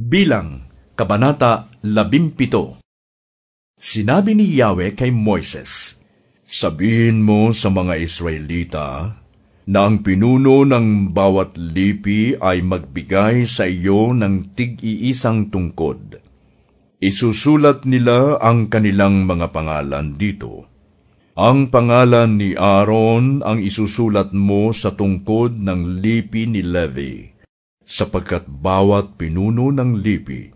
Bilang, Kabanata 12 Sinabi ni Yahweh kay Moises, Sabihin mo sa mga Israelita na ang pinuno ng bawat lipi ay magbigay sa iyo ng tig-iisang tungkod. Isusulat nila ang kanilang mga pangalan dito. Ang pangalan ni Aaron ang isusulat mo sa tungkod ng lipi ni Levi, sapagkat bawat pinuno ng lipi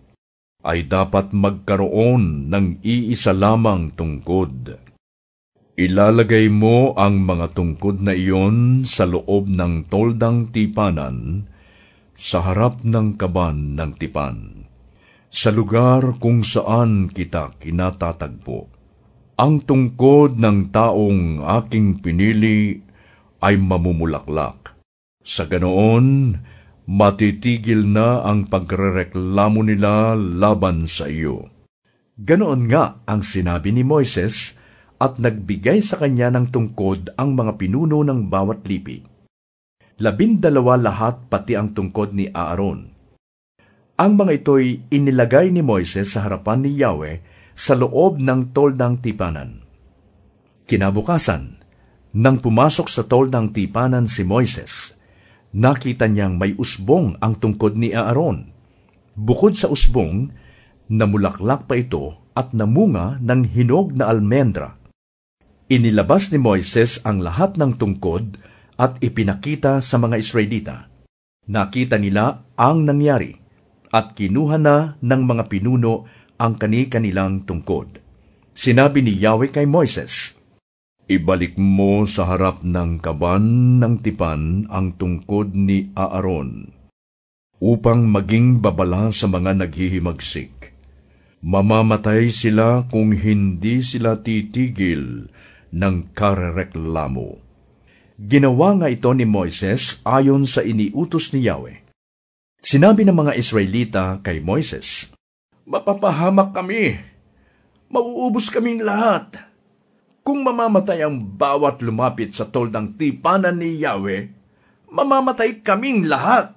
ay dapat magkaroon ng iisa lamang tungkod. Ilalagay mo ang mga tungkod na iyon sa loob ng toldang tipanan, sa harap ng kaban ng tipan, sa lugar kung saan kita kinatatagpo. Ang tungkod ng taong aking pinili ay mamumulaklak. Sa ganoon, matitigil na ang pagrereklamo nila laban sa iyo. Ganoon nga ang sinabi ni Moises at nagbigay sa kanya ng tungkod ang mga pinuno ng bawat lipi. Labindalawa lahat pati ang tungkod ni Aaron. Ang mga ito'y inilagay ni Moises sa harapan ni Yahweh sa loob ng toldang tipanan. Kinabukasan, nang pumasok sa toldang tipanan si Moises, nakita niyang may usbong ang tungkod ni Aaron. Bukod sa usbong, namulaklak pa ito at namunga ng hinog na almendra. Inilabas ni Moises ang lahat ng tungkod at ipinakita sa mga Israelita. Nakita nila ang nangyari at kinuha na ng mga pinuno ang kani-kanilang tungkod. Sinabi ni Yahweh kay Moises, Ibalik mo sa harap ng kaban ng tipan ang tungkod ni Aaron, upang maging babala sa mga naghihimagsik. Mamamatay sila kung hindi sila titigil ng karereklamo. Ginawa nga ito ni Moises ayon sa iniutos ni Yahweh. Sinabi ng mga Israelita kay Moises, Mapapahamak kami. Mauubos kaming lahat. Kung mamamatay ang bawat lumapit sa toldang tipanan ni Yahweh, mamamatay kaming lahat.